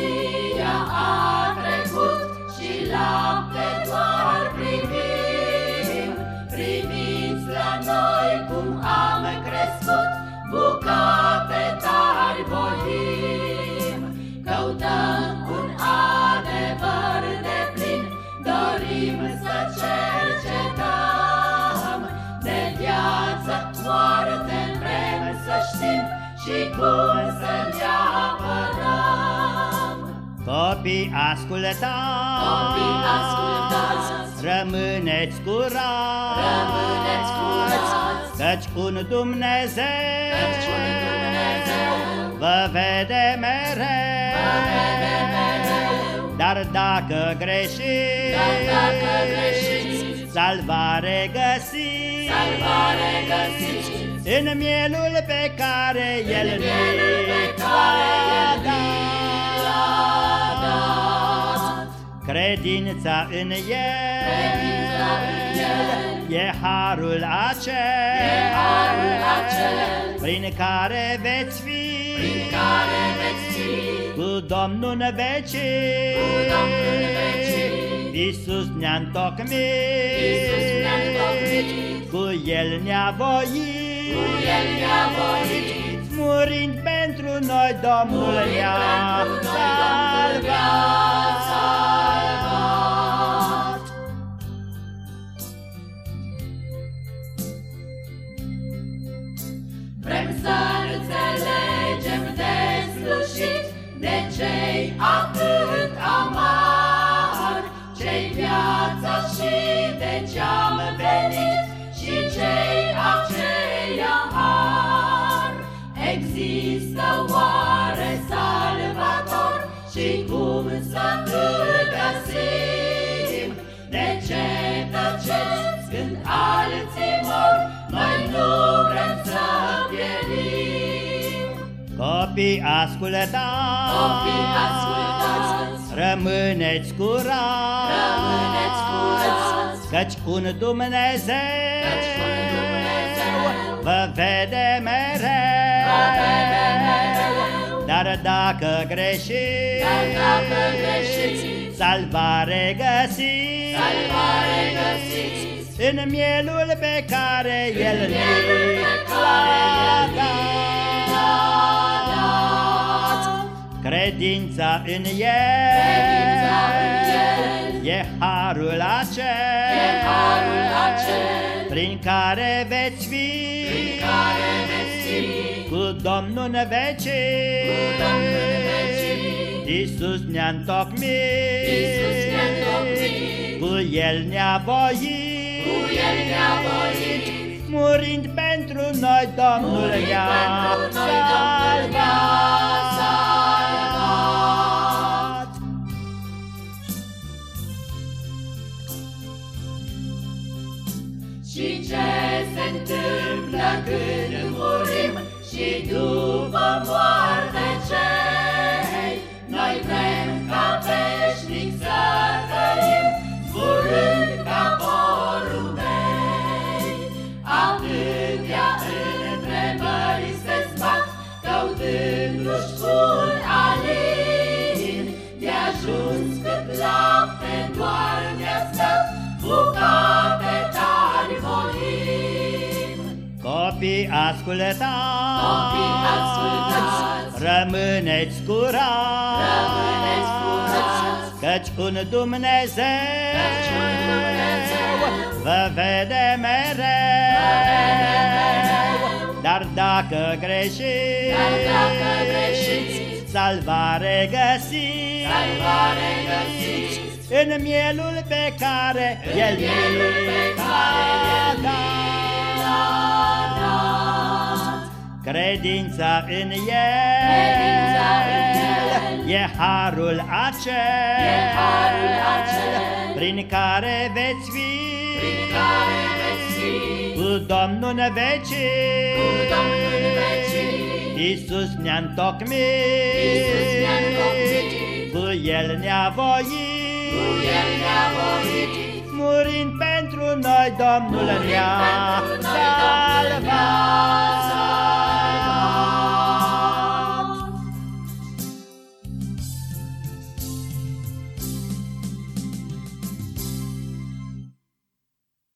Copilăria a trecut și lapte doar privim. Priviți la noi cum am crescut, bucate Copii ascultați, Copii ascultați, rămâneți curați, rămâneți curați, Căci un Dumnezeu, Căci un Dumnezeu vă vede mereu, vă vede mereu. Dar dacă greșiți, Dar dacă greșiți, salvare găsiți, salvare găsiți. În mielul pe care El în mielul pe ni care l-a El ni dat. L-a dat. Credința în El, Credința în El e harul acel, e harul acel prin care veți fi, prin care veți fi cu Domnul în vecii. cu Domnul în vecii. Iisus ne-a întocmit, Iisus ne-a întocmit, cu El ne-a voit, cu El ne-a voit, murind pentru noi Domnul murind ne-a pentru noi Domnul ne-a salvat. salvat. Atât amar, cei viața și de ce-am venit și cei aceia har. Există oare salvator și cum să îl găsim? De ce tăceți când Copii ascultați, Copii ascultați, rămâneți curați, rămâneți curați, Căci un Dumnezeu, Căci un Dumnezeu vă vede mereu, vă vede mereu. Dar dacă greșiți, Dar dacă greșiți, salvare găsiți, salvare găsiți. În mielul pe care El mielul ni pe care l-a El dat. Credința în Credința în El. El e harul acel, e harul acel. Prin care veți fi, prin care veți fi. Cu Domnul în vecii. cu Domnul în vecii. Iisus ne-a întocmit, Iisus ne-a întocmit, cu El ne-a voit, cu El ne-a voit, murind pentru noi Domnul Murind ne-a pentru noi Domnul ne-a salvat. Și după ascultați, Copii ascultați, rămâneți curați, rămâneți curați, Căci un Dumnezeu, Căci un Dumnezeu vă vede mereu, vă vede mereu. Dar dacă greșiți, Dar dacă greșiți, salvare găsiți, salvare găsiți, în mielul pe care El mielul pe ni care l-a El dat. dat. Credința în Credința în El. E harul acel, E harul acel. Prin care veți fi, prin care veți fi. Cu Domnul în vecii. cu Domnul în vecii. Iisus ne-a întocmit, Iisus ne-a întocmit, cu El ne-a voit, cu El ne-a voit, murind pentru noi Domnul Murind ne-a pentru noi salvat.